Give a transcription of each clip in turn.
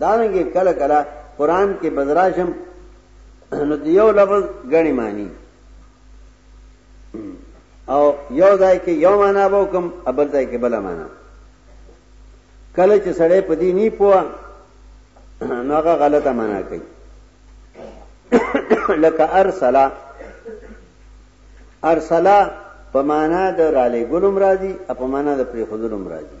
دارنګه کله کله قران کې بدراشم نو دیو لفظ غنی معنی او یو ځای کې یو معنا به کوم ابل ځای کې بل معنا کله چې سړی په دې نه پوه نو هغه غلطه معنا کوي لکه ارسلا ارسلا په معنا د را لګولم راځي او په معنا د پری خودلم راځي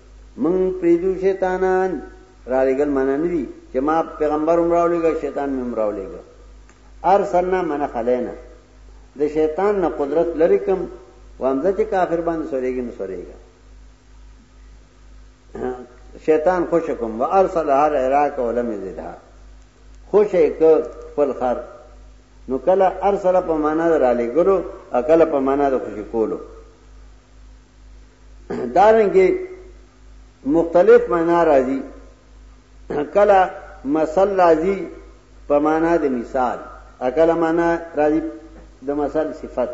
موږ پریدو شیطانان رالیګل معنا نه دي چې ما پیغمبر هم راولېږه شیطان مې هم راولېږه ارسلنا من خلینا د شیطان نه قدرت لري کوم وامزه چې کافر باندې سورېږي نو سورېږي شیطان خوش کوم و ارسل هر عراق ولم یزدها خوش ک خپل خر نو کله ارسل په معنا د رالیګلو او کله په معنا د خوشی کولو دارنګه مختلف معنا راځي کله مثل راځي په معنا د مثال اکل معنا راځي د مثال صفت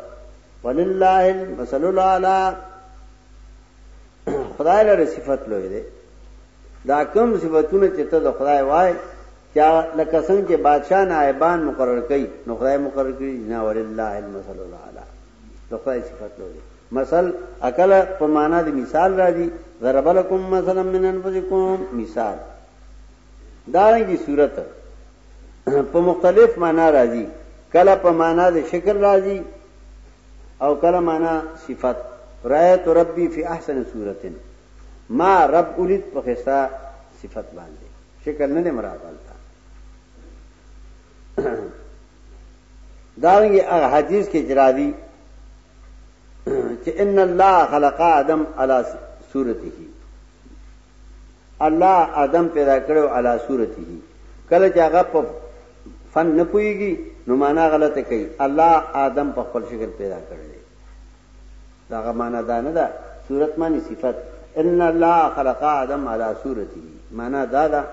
ولله المثل الاعلى خدای لره صفت لوی دی دا کم صفاتونه چې ته د خدای وای چا لکه څنګه چې بادشاہ نائبان مقرر کړي نو خدای مقرر کړي نه ولله المثل الاعلى د خدای صفت لري مثال عقل په معنا د مثال راځي ضرب لكم مثلا من انفسكم مثال دا رنګي صورت په مختلف معنا راځي کله په معنا د شکل راځي او کله معنا صفت رایت ربی فی احسن صورت ما رب اولید په خستا صفت باندې شکل نه مراد دارنګه هغه حدیث کې جرادي چې ان الله خلق ادم على صورته الله ادم پیدا کړو على صورته کله چې هغه په فن نه پويږي نو معنا غلطه کوي الله ادم په خپل شکل پیدا کړی دا هغه معنا دا نه ده صورت معنی صفت ان الله خلق آدم على صورته معنا دا ده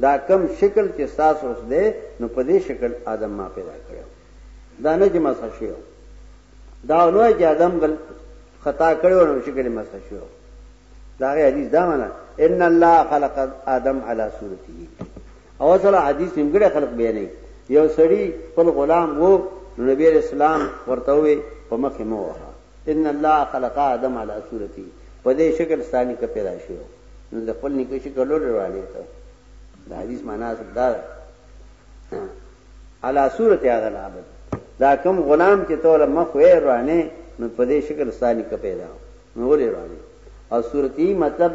دا کم شکل چې تاسو اوس ده نو په دې شکل آدم ما پیدا کړو دا نه چې ما شیو دا نو چې آدم غل خطا کړو نو شکل ما شیو دا غي حدیث دا معنا ان الله خلق ادم على صورته او سره حدیث نیمګړی خلق به نه یو سړی خپل غلام وو نبی اسلام ورته وي په مخ مو وه ان الله خلق ادم على صورته په دې شکل ثاني کې پیدا شو نو د خپل نیکه شکل لور روانه ته دا حدیث معنا دا على صورت هغه العبد دا کم غلام چې توله مخ وې روانه نو په دې شکل ثاني کې پیدا نورې راړي او صورتي مطلب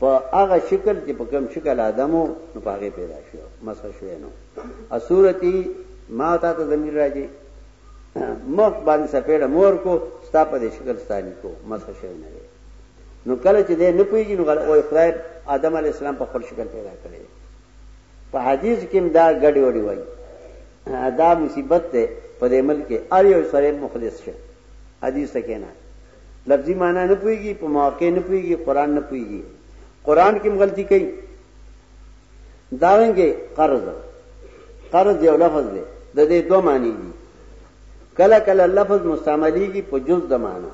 په هغه شکل چې په کوم شکل آدمو نو په هغه پیدا شو مسخ شوی نو اصورتي ما تا ته زمير راځي مخ باندې سپېړه مور کو ستا په دې شکل ستاني کو مسخ شوی نه نو کله چې دې نه پیږي نو غل او خدای آدم علی السلام په خپل شکل پیدا کړی په حدیث کې دا غډي وډي وایي دا مصیبت ده په دې ملک کې اړ یو سره مخلص شه حدیث ته کېنه لفظي معنی نه پويږي په مواقع نه پويږي قران نه پويږي قران کې غلطي کوي داونګي قرض قرض یو لفظ دی د دې دوه معنی دي کله کله لفظ مستعمليږي په جز د معنی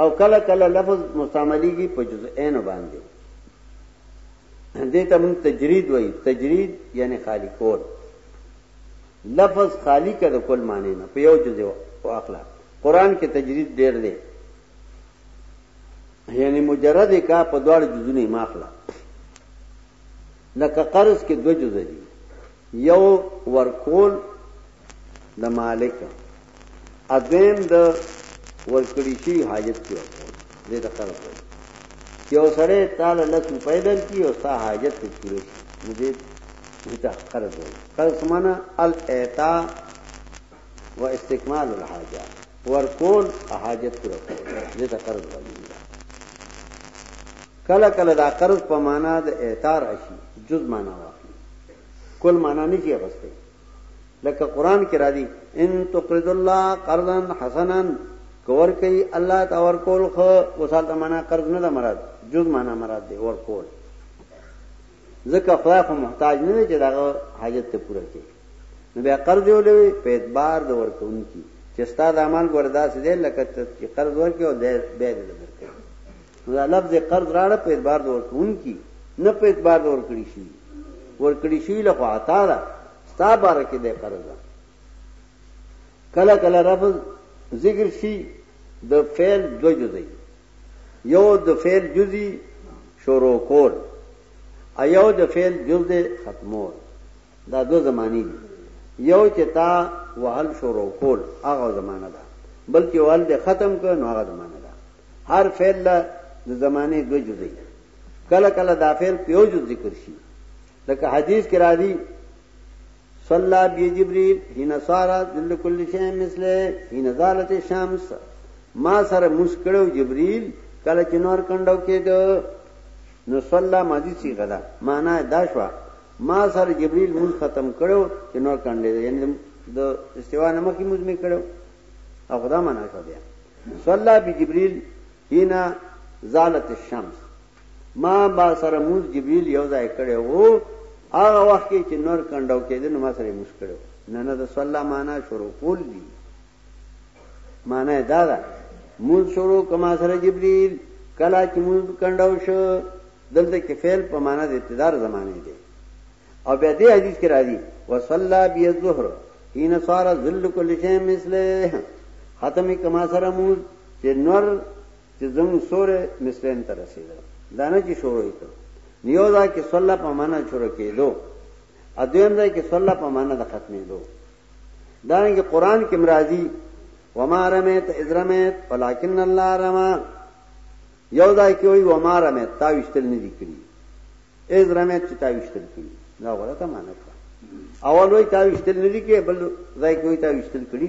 او کله کله لفظ مستعمليږي په جزئین باندې دې ته موږ تجرید وایي تجرید یعنی خالی کول لفظ خالی که د کل معنی نه په یو جزء واخلا قران کې تجرید ډیر دی یعنی مجرد کا په دوړ جزونه ماخلا لکه قرض کې دو جزء دي یو ورکول د مالک ادویم د ورکړی شي حاجت کې ورکول دې ته قرض وایي چې یو سړی تعالی لس روپۍ درکړي او ستا حاجت ته پوره شي نو دې ته قرض وایي قرض معنا الاعطاء و استکمال الحاجه ورکول حاجت پوره کول دې ته قرض وایي کله کله دا قرض په معنا د اعتار شي جز معنا واخلي کل معنا نه کیږي غسته لکه قران کې راځي ان تقرض الله قرضا حسنا کور کوي الله تا ور کول خو وسال ته معنا قرض نه ده مراد جز معنا مراد دی ور کول ځکه خدای خو محتاج نه دی چې داغه حاجت ته پوره کړي نو بیا قرض یو لوي په اعتبار د ورکون کی چې ستاد عمل ګوردا سي دې لکه چې قرض ورکي او دې به دې ورکي نو دا لفظ قرض راړه په اعتبار د ورکون کی نه په اعتبار د ورکړي شي ورکړي شي له خاطر ستا باره کې ده قرض کله کله رفض ذکر شي د فعل دو جزئی یو د فعل جزئی شروع کول ایو د فعل جز ده ختمول دا دو زمانی دي یو چې تا وهل شروع کول هغه زمانہ ده بلکې وهل د ختم کړ نو هغه زمانہ ده هر فعل د زمانه دو جزئی کله کله دا فعل په یو جز ذکر شي لکه حدیث کې راځي صلى بجبريل حين صار ذل كل شيء مثله حين زالت الشمس ما سره مشکړو جبريل کله چې نور کندو کېدو نو صلى ماضي سی غدا معنا دا شو ما سره جبريل مون ختم کړو چې نور کندې یعنی د استوا نه مخکې موږ می کړو او خدا معنا شو بیا صلى بجبريل حين زالت الشمس ما با سره موز جبريل یو ځای کړي وو هغه وخت کې چې نور کندو کېدل نو ما سره موز کړو نه نه د صلی معنا شروع کول دي معنا دا ده موز شروع کما سره جبريل کلا چې موز کندو شو دلته کې فعل په معنا د ابتدار زمانه دي او بیا دې حدیث کې راځي وصلا بی الظهر حين صار ذل كل شيء مثله ختم کما سره موز چې نور چې زموږ سوری مثلین ته رسیدل دا نه چې شروع یې کړو نیو دا کې صلی په معنا شروع کېدو ادویم دا کې صلی په معنا د ختمېدو دا نه کې قران کې مرادي وما رمیت اذ رمیت ولکن الله رما یو دا کې وی وما رمیت تا وشتل نه دي کړی اذ رمیت چې تا وشتل کړی دا غلطه معنا کړه اول وی تا وشتل نه دي کړی بل ځای کې وی تا وشتل کړی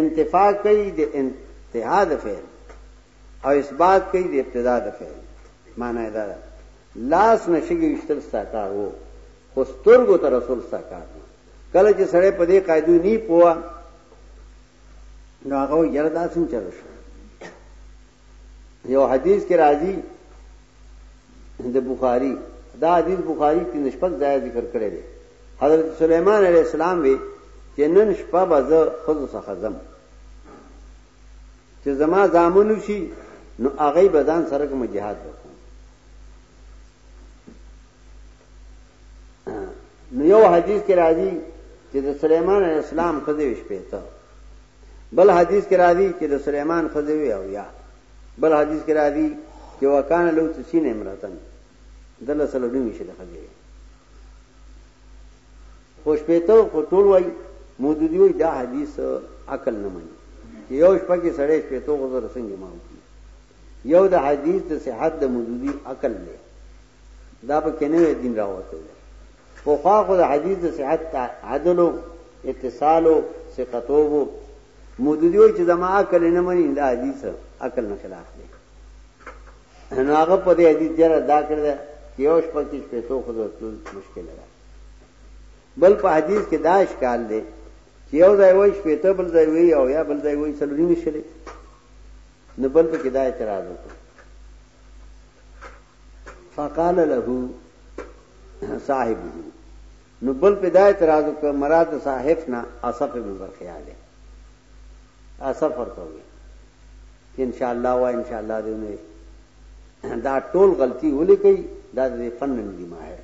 انتفاع کوي د انتها د فعل او اثبات کوي د ابتدا د فعل معنی دا ده لاس نشګي وشتل ستا کار وو خو سترګو ته رسول ستا کار کله چې سړی په دې قاعده نه پوهه نو هغه یره داسم چل شو یو حدیث کې راځي د بخاری دا حدیث بخاری کې نشپک ځای ذکر کړی دی حضرت سلیمان علیه السلام وی چې نن شپه به زه خود څخه زم چې زما زامن شي نو هغه بدن سره کوم jihad وکړم نو یو حدیث کې راځي چې د سلیمان علیه السلام خدای شپې ته بل حدیث کې راځي چې د سليمان خزه وی او یا بل حدیث کې راځي چې وکانه لو تسین امراتن دل سره ډوي شي د خزه خوش پېته خو ټول وای مودودی وای دا حدیث عقل نه مني چې یو شپه کې سړی پېته غوځر څنګه ما وکړي یو د حدیث د صحت د مودودی عقل دی دا په کنه دین راوته پخوا خو د حدیث د صحت ته عدل او اتصال او ثقتوب مودودی وای چې زما عقل نه مني دا حدیث عقل نه خلاف دی نو هغه په دې حدیث جره دا کړل چې یو شپه کې شپې تو خو ټول مشکل ده بل په حدیث کې دا اشکال دی چې یو ځای وای شپې ته بل ځای وای او یا بل ځای وای سلوري نشلې نو بل په کې دا اعتراض وکړ فقال له صاحبه نو بل په دا اعتراض وکړ مراد صاحب نه اصف ابن برخیال دی اصف ورته وي چې ان شاء الله وا ان شاء الله دې نه دا ټول غلطي ولې کوي دا دې فن نه دی ماهر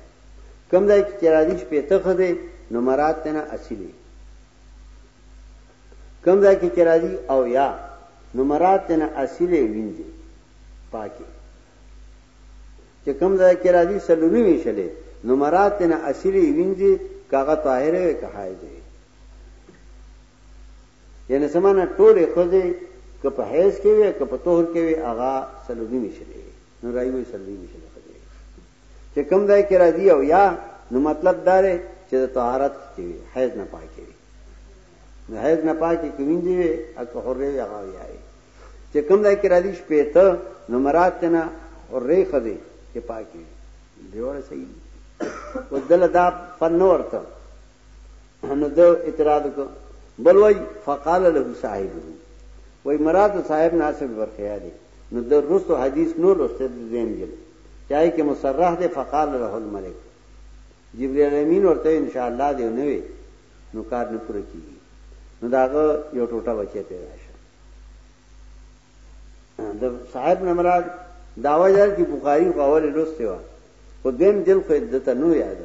کم ځای کې چرادي شپې ته خده نو مراد ته نه اصلي کم ځای کې چرادي او یا نو مراد ته نه اصلي وینځي پاکي چې کوم ځای کې راځي سلوري ویشلې نو مراد تنه اصلي وینځي کاغه طاهر وي که حایز وي یعنی سمانه ټوله خوځي که په حیز کې وي که په طهر کې وي هغه سلوري ویشلې نو رايوي سلوري ویشلې خوځي چې کوم ځای کې راځي او یا نو مطلب دا دی چې د طهارت کې وي حیز نه پاکي وي نو حیز نه پاکي کوینځي وي او که حرې هغه وي چې کوم ځای کې راځي شپېته نو مراد تنه حرې خزه چې پاکي دیوړه صحیح او دل دا فن ورته نو د اعتراض کو بل وای فقال له صاحب وای مراد صاحب ناصب ورخیا دی نو د رسو حدیث نور لسته دین جل چاہے کہ مصرح دے فقال له الملک جبرئیل امین ورته ان شاء الله دی نو نو کار نه پوره کیږي نو داغه یو ټوټه بچی پیدا شو د صاحب نه مراد دا وجه چې بخاری په اول لوسته و خو دیم جل خو عدت نو یاد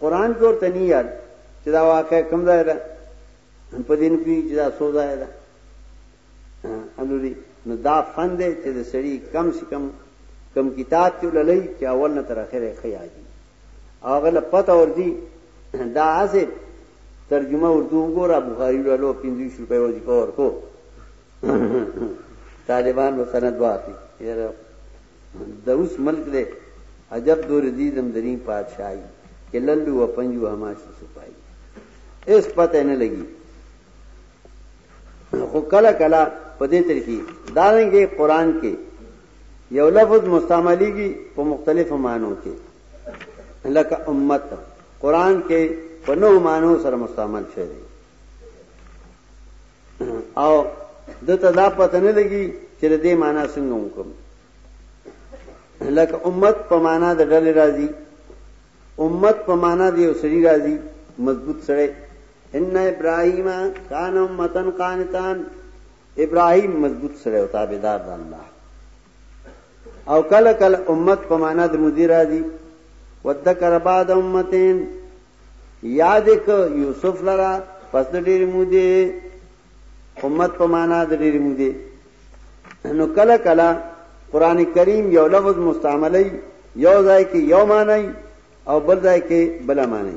قرآن کې ورته نه یاد چې دا واقع کوم ځای ده په دین کې چې دا سو ځای ده الوري نو دا فن دی چې د سړی کم سے کم کم کتاب کې ولې چې اول نه تر اخره خیاجي هغه له پته ورځي دا اسه ترجمه اردو وګوره بخاری له 25 روپے وظیفه ورکو طالبان و سند واخلي یاره د اوس ملک دې عجب دور دي زم درین پادشاہي کې لندو و پنجو هماشي سپای اس پته نه لګي خو کله کله په دې تر کې دا رنګه قران کې یو لفظ مستعملیږي په مختلفو معنو کې لکه امت قران کې په نو معنو سره مستعمل شوی دی او د تدا پته نه لګي چې د دې معنی څنګه وکم لکه امت په معنی د ډلې راځي امت په معنی د یو سړي راځي مضبوط سره ان ابراهیم کان امتن قانتان ابراهیم مضبوط سره او تابعدار د الله او کله کله امت په معنا د مدیر راځي وذکر بعد امتين یاد ک یوسف لرا پس د ډیر مودي امت په معنا د ډیر مودي نو کله کله قران کریم یو لفظ مستعملی یو ځای کې یو معنی او بل ځای کې بل معنی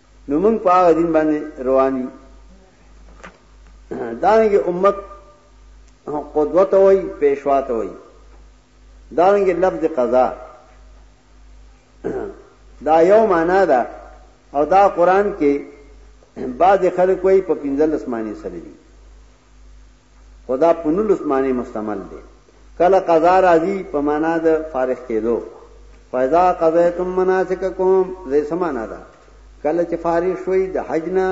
نو موږ په هغه دین باندې روان یو دانګي امت قدوه ته وای پیشوا ته وای دانګي لفظ قضا دا یو معنا ده او دا قران کې بعض خلک وای په پنځل اسماني سره دي خدا په نولس معنی مستعمل دی کله قضا راځي په معنا د فارغ کېدو فاذا قضیتم مناسککم زې سمانا ده کله چې فارغ شوي د حج نه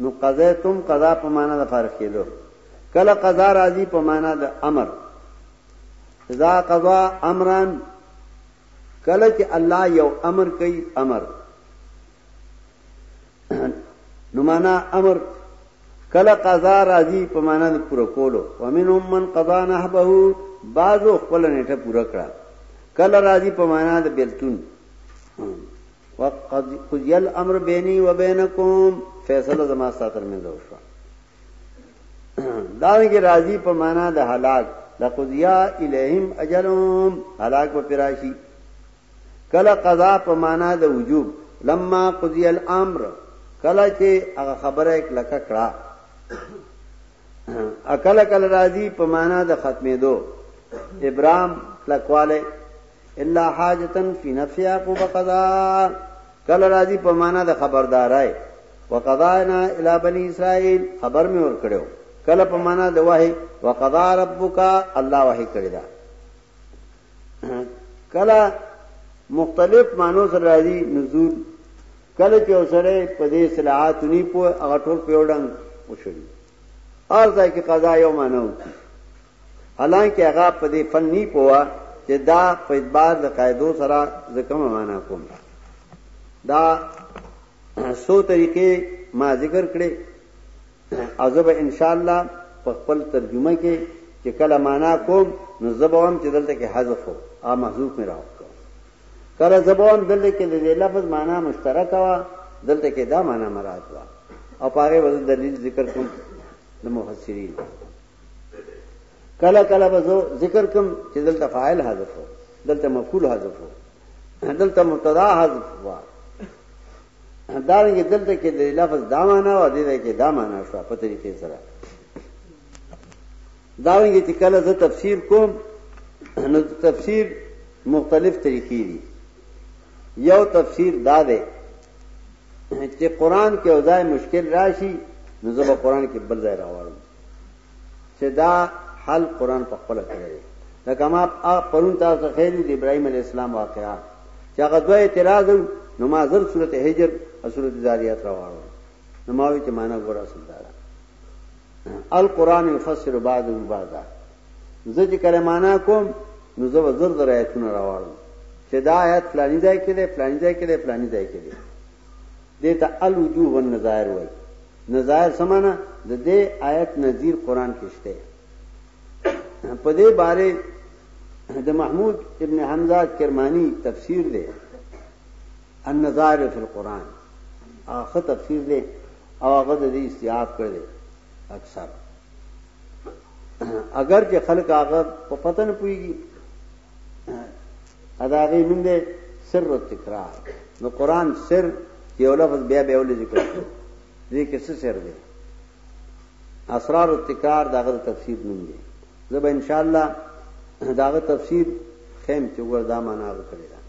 نو قضیتم قضا په معنا د فارغ کېدو کله قضا راځي په معنا د امر اذا قضا امران کله چې الله یو امر کوي امر نو معنا امر کله قضا راځي په معنا د پوره کولو ومنهم من قضا نحبه بعضو خپل نیټه پوره کړه کله راځي په معنا د بیلتون وقد قضي الامر بيني وبينكم فیصله زما سره ترمنځ وشو دا کې راضي په معنا د هلاک لقضيا اليهم اجلهم هلاک په پراشي کله قضا په معنا د وجوب لما قضی الامر کله چې هغه خبره کلکه کړه اکل کل راضی په معنا د ختمې دو ابرام کلکواله الا حاجتن فی نفس یعقوب قضا کل راضی په معنا د خبردارای وقضاینا الی بنی اسرائیل خبر می ور کړو کله په معنا د وحی وقضا ربک الله وحی کړی دا کله مختلف مانو سره راځي نزول کله چې اوسړې په دې اصلاحات نه پو هغه ټول پیوډنګ وشول ارزه کې قضا یو مانو حالانکه هغه په دې فن نه پوا چې دا په اعتبار د قاعدو سره زکم معنا کوم دا سو طریقې ما ذکر کړې او زه به انشاءالله په خپل ترجمه کې چې کله معنا کوم نو زه به هم چې دلته کې حذف او محذوف مې راوکړم کله زه به هم دلته کې د دې لفظ معنا مشترک وا دلته کې دا معنا مراد وا او پاره وزن دلیل ذکر کوم د مفسرین کله کله به ذکر کوم چې دلته فاعل حذف دلته مفعول حذف دلته مبتدا حذف وا دارنګه دلته کې د لفظ دا معنا او دې کې دا معنا شو په طریقې سره دارنګه چې کله زه تفسیر کوم نو تفسیر مختلف طریقې دي یو تفسیر دا دی چې قران کې اوځای مشکل راشي نو زه به قران کې بل ځای راوړم چې دا حل قرآن په خپله کړی دی لکه ما پرون تاسو ته ښیلي د ابراهیم علیه السلام واقعه چې هغه دوه اعتراض و نو ما زر صورت حجر او صورت ذاریات راواړول نو ما وی چې معنا ګور اصل دا ده القرآن یفسر بعضه بعضا زه چې کله معنا کوم نو زه زر زر آیتونه راواړم چې دا آیت فلانی ځای کې دی فلانی ځای کې دی فلانی ځای کې دی دې ته الوجوه والنظائر وایي. نظائر څه معنی؟ د دې آیت نظیر قرآن کې شته. په دې باره د محمود ابن حمزه کرمانی تفسیر دی النظائر فی القرآن هغه تفسیر دی او هغه د دې استیاب کړی دی اکثر اگر چې خلک هغه په پتن پويږي ادا غي نوم دی سر او تکرار نو قران سر یو لفظ بیا بیا ولې ذکر کړو دې کې څه سر دی اسرار او تکرار داغه تفسیر نوم دی زه به ان شاء الله داغه تفسیر خیم چې ور دا معنا وکړي دا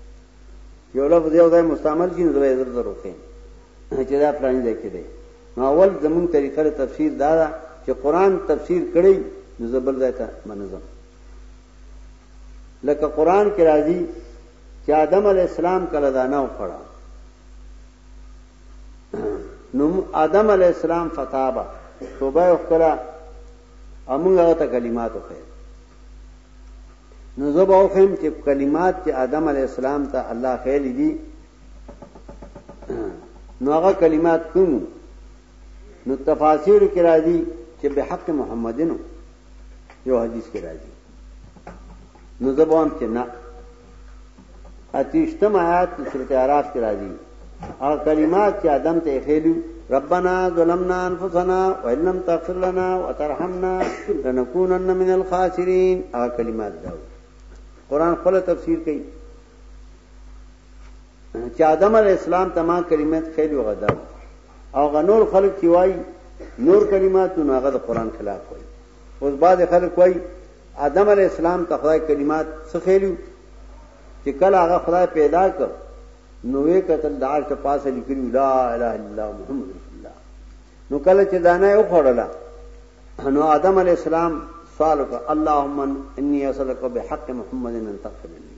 یو لفظ یو ځای مستعمل کین زه یې ضرور خیم چې دا پلان دی کې دی نو اول زمون طریقه تفسیر دا ده چې قران تفسیر کړی نو زبر ځای ته منظم لکه قران کې راځي چې آدم علی السلام کله دا نه وخړه نو آدم علی السلام فتابه توبه وکړه امغه ته کلمات وکړه نو زب او خیم چې کلمات چې آدم علی السلام ته الله خیر دي نو هغه کلمات کوم نو تفاسیر کې راځي چې به حق محمدینو یو حدیث کې راځي نو زبون چې نه اتیشتم آیات کې سورته اعراف کې راځي او کلمات چې ادم ته خېلو ربنا ظلمنا انفسنا وان لم تغفر لنا وترحمنا لنكونن من الخاسرين او کلمات دا قرآن خپل تفسیر کوي چې آدم علی السلام تمام کلمات خېلو غدا او هغه نور خلک چې وایي نور کلمات نو هغه د قران خلاف وایي اوس بعض خلک وایي آدم علی السلام ته خدای کلمات څه خېلو چې کله هغه خدای پیدا کړ نو وې قتل دار ته پاسه لیکلی لا اله الا محمد رسول الله نو کله چې دانه یو خړلا نو آدم علی السلام سوال وکړ اللهم انی اسالک بحق محمد ان تغفر لي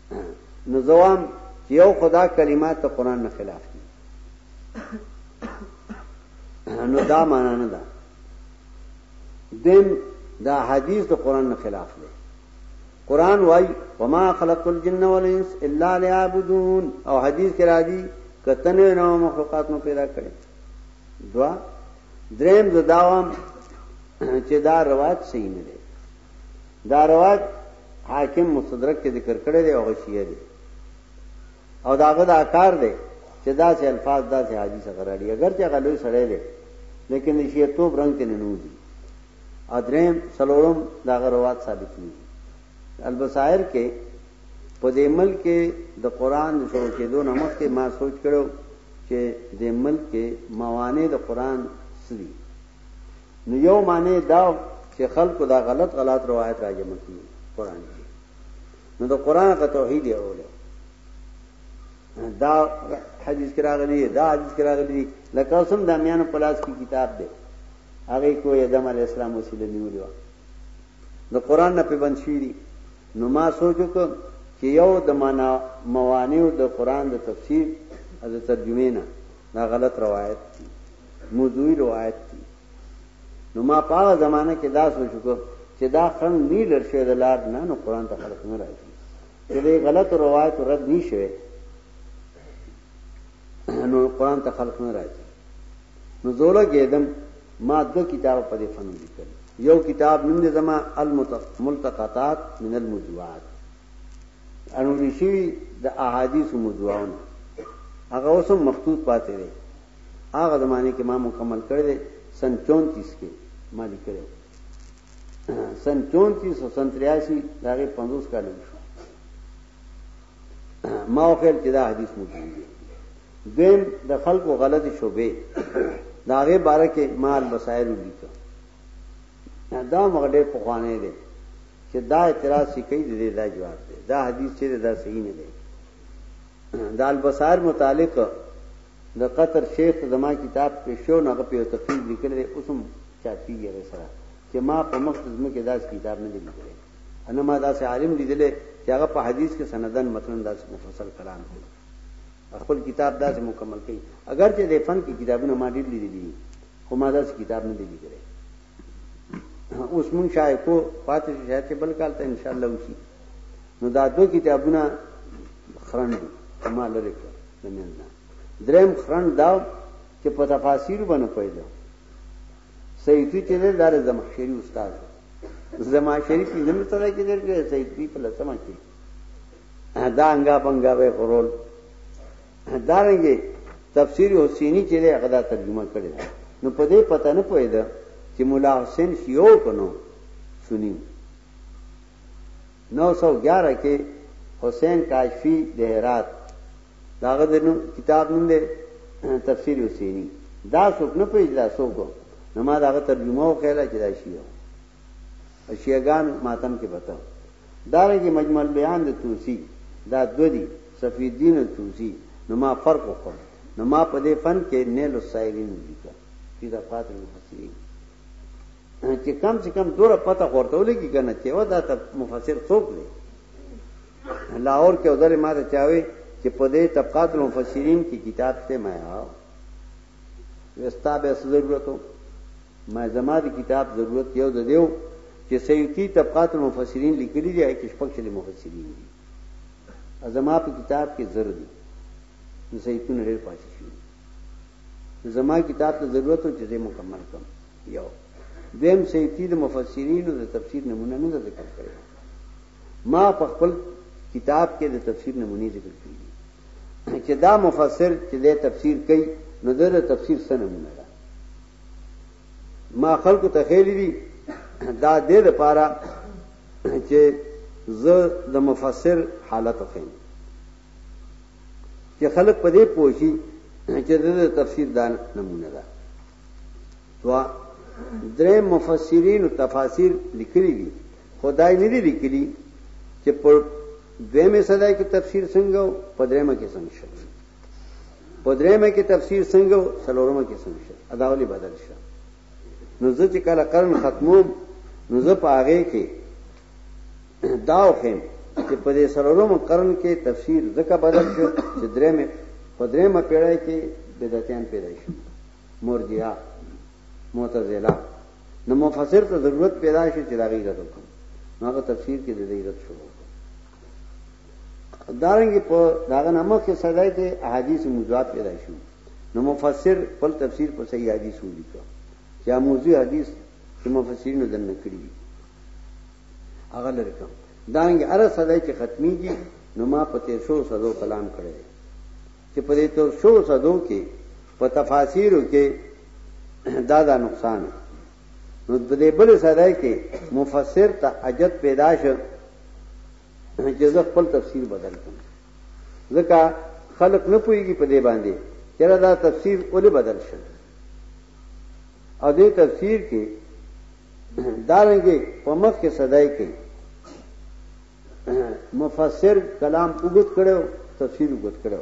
نو زوام چې یو خدا کلمات ته قران نه خلاف دي نو دا معنا نه ده دیم دا حدیث د قران نه خلاف دی قران وای وما خلق الجن والانس الا ليعبدون او حدیث کې راځي کتن نو مخلوقات نو پیدا کړي دوا دریم زداوام چې دا روایت صحیح نه دی دا روایت حاکم مستدرک کې ذکر کړی دی او غشیه دی او داغه دا کار دی چې دا سه الفاظ دا سه حدیث غراړي اگر چې غلوې سره دی لیکن شیعه توب رنگ ته نه نوځي ادریم سلورم دا غروات ثابت دي البصائر کې په دې ملک کې د قران د شروع کېدو نه مخکې ما سوچ کړو چې د ملک کې موانع د قران سړي نو یو معنی دا چې خلکو دا غلط غلط روایت راجم کړي قران کې نو دا قران کا توحید یې اوله دا حدیث کې راغلی دا حدیث کې راغلی لکه سم د امیانو پلاس کی کتاب دی هغه کو ادم علی السلام وسیله نیولې و د قران نه په بنشيري نو ما سوچو کو چې یو د معنا موانع د قران د تفسیر از ترجمه نه دا غلط روایت دی موضوعی روایت دی نو ما په هغه زمانه کې دا سوچ وکړ چې دا خنګ نه لړ شوی د لار نه نو قران ته خلق نه راځي چې دې غلط روایت رد نه شوی نو قران ته خلق نه راځي نو زوړه ګیدم ما دو کتاب په دې فن لیکل یو کتاب نوم دې زما الملتقطات من الموضوعات انوري شوي د احادیث موضوعونه هغه اوس هم مخطوط پاتې دی هغه زمانه کې ما مکمل کړی دی سن 34 کې ما لیکلی سن 34 او سن 83 دا غي 50 کال شو ما خپل چې دا حدیث مو دی دیم د خلکو غلط شوبې دا غي باره کې مال وسایل لیکه دا مغډه په خوانه دي چې دا اعتراض چې کوي د دې دا جواب دی دا حدیث چې دا صحیح نه دی د البصائر متعلق د قطر شیخ زما کتاب په شو نه په تقریر لیکل دی اوسم چاپی یې سره چې ما په مخ زمو کې داس کتاب نه لیکل انا ما داس عالم لیدل چې هغه په حدیث کې سندن متن داس مفصل کلام دی خپل کتاب داس مکمل کړي اگر چې د فن کې کتابونه ما ډیر لیدلي خو ما داس کتاب نه لیکل اوس مونږ شای کو پاتې شو شای چې بل کال ته ان شاء الله وشي نو دا دوه کتابونه خرند ما لري کړ د منځه دریم خرند دا چې په تفاسیر باندې پیدا سیدی چې نه دار زمخشری استاد زمخشری په زمو سره کې درګه سیدی په لسمه کې دا انګا پنګا به خورول دارنګه تفسیر حسینی چې له غدا ترجمه کړی ده نو په دې پته نه پوهیده چې مولا حسین شیو کنو سنی 911 کې حسین کاشفی د هرات داغه د کتاب نوم دی تفسیر حسینی دا څوک نه پیژدا څوک نو ما داغه ترجمه وکړه چې دا شیو په شیعه ګانو ماتم کې به ته دارنګه مجموع البیان د توسی دا دو دی صفی الدین توسی نو ما فرق وکړ نو ما په دې فن کې نیل السائلین ولیکه چې دا فاطر مفسرین چې کم چې کم دوره پته ورته ولګي کنه چې و دا ته مفسر څوک دی لاهور کې وزر ما ته چاوي چې په دې طبقات المفسرین کې کتاب ته ما یاو وستا به ضرورتو ما زما د کتاب ضرورت یو د دیو چې سیوطي طبقات المفسرین لیکلي دي چې شپږ شل مفسرین دي زما په کتاب کې زر دي نو سیوطونه ډېر پاتې شي زما کتاب ته ضرورت و چې زه مکمل کړم یو دیم سیوطي د مفسرینو د تفسیر نمونه نه ذکر کړی ما په خپل کتاب کې د تفسیر نمونې ذکر کړې دي چې دا مفسر چې د تفسیر کوي نو د تفسیر سره نمونه ما خلکو ته خېلې دي دا دې د پاره چې زه د مفسر حالت وخیم چې خلک په دې پوښي چې د تفسیر دا نمونه ده دوا درې مفسرین او تفاسیر لیکلي دي خدای نه دي لیکلي چې په دویمه صدای کې تفسیر څنګه او په درېمه کې څنګه شوی په درېمه کې تفسیر څنګه څلورمه کې څنګه شو اداولي بدل شو نو زه چې کله قرن ختموم نو زه په هغه کې داو خیم چې په دې څلورمه قرن کې تفسیر ځکه بدل شو چې درېمه په درېمه پیړۍ کې بدعتيان پیدا شو مرجئه معتزله نو مفسر ته ضرورت پیدا شي چې دا غیرت وکړي نو هغه تفسیر کې د دې رد شروع دارنګ په داغه نامه کې صدای کې احادیث موضوعات پیدا شو نو مفسر خپل تفسیر په صحیح حدیث ولیکو چې موضوع حدیث چې مفسرین دن کړی دي هغه لري کوم دانګ ار صدای چې ختمي دي نو ما په تیر شو صدو کلام کړی چې په دې تور شو صدو کې په تفاسیرو کې دا دا نقصان دی نو د دې بل سره کې مفسر ته اجت پیدا شو چې زه خپل تفسیر بدل کړم ځکه خلق نه پويږي په دې باندې چېرې دا تفسیر ولې بدل شو او دې تفسیر کې دارنګي په مخ کې صداي کې مفسر کلام وګت کړو تفسیر وګت کړو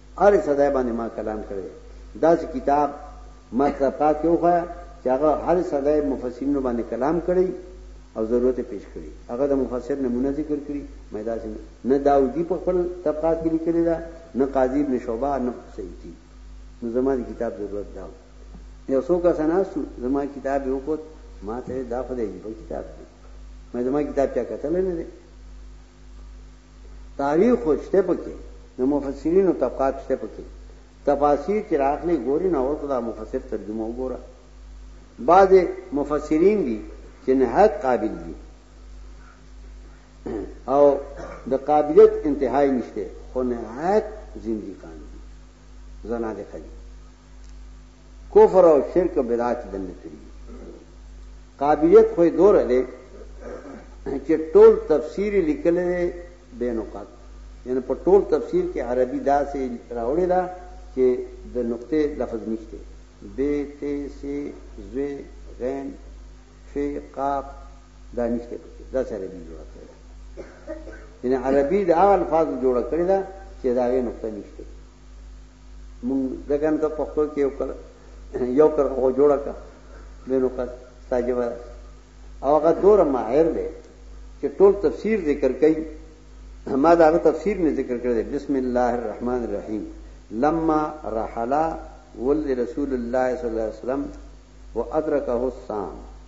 هرې صدای باندې ما کلام کړی دی. داسې کتاب ما ته پاک یې وښایه چې هغه هرې صدای مفسرینو باندې کلام کړی او ضرورت یې پیش کړی. هغه د مفسر نمونه ذکر کړي، مې داسې نه داودي په خپل طبقات کې لیکلې ده، نه قاضي ابن شعبه، نه سیوطي. نو زما د کتاب ضرورت دا و. یو څو کسه ناست وو، زما کتاب یې وکوت، ما ته دا خو د عجیبه کتاب دی. مې زما کتاب چا کتلی نه دی. تاریخ خو شته پکې، د مفسرینو طبقات شته پکې، تفاسیر چې رااخلې ګورې نو اول خو د مفسر ترجمه وګوره، بعضې مفسرین دي چې نهایت قابل دي او د قابلیت انتهای نشته خو نهایت زندیقان دي زنادقه دي. کفر او شرک او بدعات دنه کړی قابلیت خو دور دی چې ټول تفسیر لیکل دی بے نقط یعنی په ټول تفسیر کې عربي داسې راوړی دا چې د نقطې لفظ نشته بے تے سے زوی غین فی قاف دا نشته پکې دا سره دی جوړ کړی یعنی عربي د هغه الفاظ جوړ کړی دا چې دا غي نقطه نشته مونږ ځکه نه پښتو کې یو کړ یو کړ او جوړ کړ دینو کا ساجو او هغه دور ماهر دی چې ټول تفسیر ذکر کوي ما دا تفسیر نه ذکر کړی بسم الله الرحمن الرحیم لما رحلا ولد رسول الله صلی الله علیه وسلم وادرکه الصام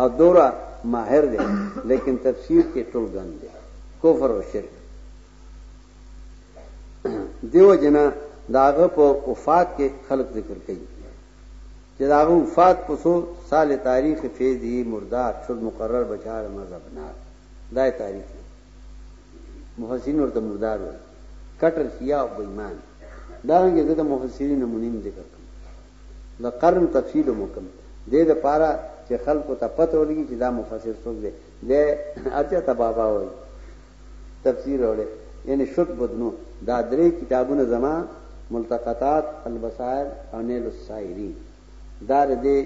او دورا ماهر دی لیکن تفسیر کې ټول ګن دی کفر او شرک دیو جنا داغه په وفات کې خلق ذکر کوي چې داغه وفات په سو سال تاریخ فیضی مردار شد مقرر بچار مذهب نه دای تاریخ محسن ورته مردار وي کټر شیا او بېمان دا رنګه د محسنین نمونیم ذکر کوي د قرن تفصیل هم وکړم دې د پاره چې خلکو ته پته ولګي چې دا مفسر څوک دی دی هر چا ته بابا وایي تفسیر راوړی یعنی شک بدنو دا درې کتابونه زما ملتقطات البصائر او نیل السائرین دا دې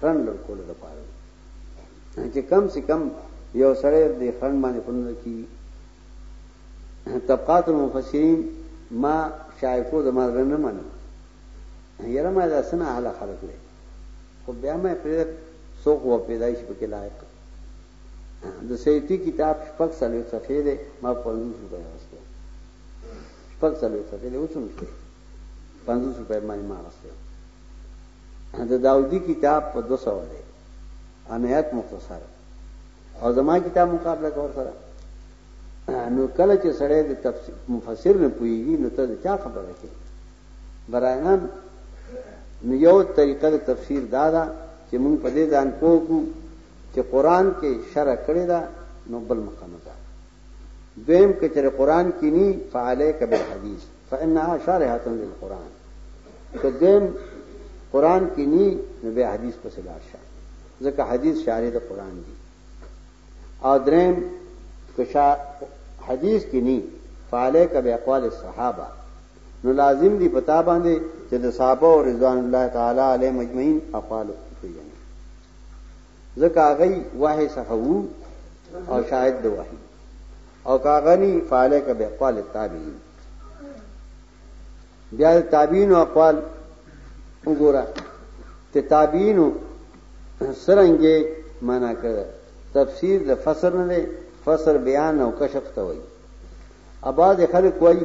خرن لکول د پاره چې کم سے کم یو سړی د خرن باندې پنځ کی طبقات المفسرین ما شایکو د ما رنه منه یره ما دا سنا حاله خلق لې خو بیا مې پرې څوک و پیدایش پکې لایق د سیتی کتاب شپږ سالو صفحې ده ما په 50 روپۍ واستو شپږ سالو صفحې ده اوسم شته 50 روپۍ باندې ما واستو د داودی کتاب په 200 ده انایت مختصر او زما کتاب مقابله کور سره نو کله چې سړی د تفسیر مفسر نه پويږي نو ته چا خبره کوي برایان نو یو طریقه د تفسیر دا ده چې موږ په دې ځان پوه کړو چې قران کې شرع کړی دا نو بل مقام ده دویم کې چې قران کې ني فعليك بالحديث فانها شارحه للقران که دویم قران کې ني نو به حدیث په سلا شه ځکه حدیث شارح د قران دی او دریم که حدیث کې ني فعليك باقوال الصحابه نو لازم دی پتا باندې چې د صحابه او رضوان الله تعالی علیهم اجمعین اقوال پیژنې ځکه هغه وحی څخه وو او شاهد د وحی او کاغنی فعاله ک به اقوال تابعین بیا تابعین او اقوال وګوره ته تابعین سرنګي معنا کړ تفسیر د فسر نه فسر بیان او کشف ته وایي اباز خلک وای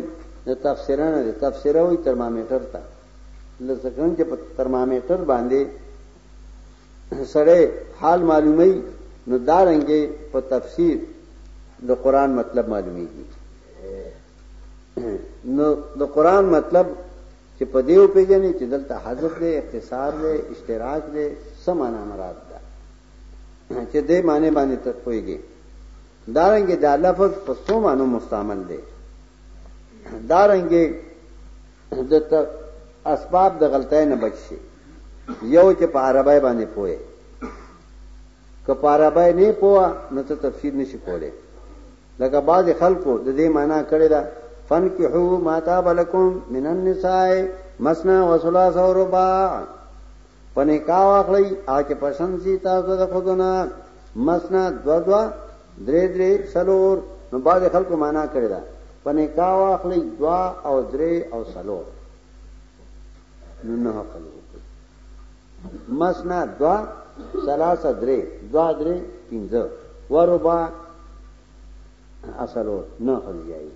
د تفسیره نه دی تفسیره وای ترمامیټر ته لسکن چې په ترمامیټر باندې سړی حال معلومی نو دارنګې په تفسیر د دا قران مطلب معلومیږي نو د دا قران مطلب چې په دیو پیژنې چې دلته حذف دی اختصار دی اشتراک دی سمانا مراد ده چې دې معنی باندې ته پويږي دارنګه دا لفظ په څو معنی مستعمل دی دارنګه د اسباب د غلطۍ نه بچ شي یو چې په عربی باندې پوهه که په عربی نه پوهه نو ته تفسیر نشي کولای لکه بعض خلکو د دې معنا کړی دا فن کې هو ماتا بلکم من النساء مسنا وثلاث ورباع په نکاح واخلئ او چې پسند شي تاسو د خود نه مسنا دوا دوا درې درې سلور نو بعد خلکو معنا کړی دا په نکاح واخلئ دوا او درې او سلور نو نه خپل مسنا دوا ثلاثه درې دوا درې پنځه وربا اصلو نه خپل جایز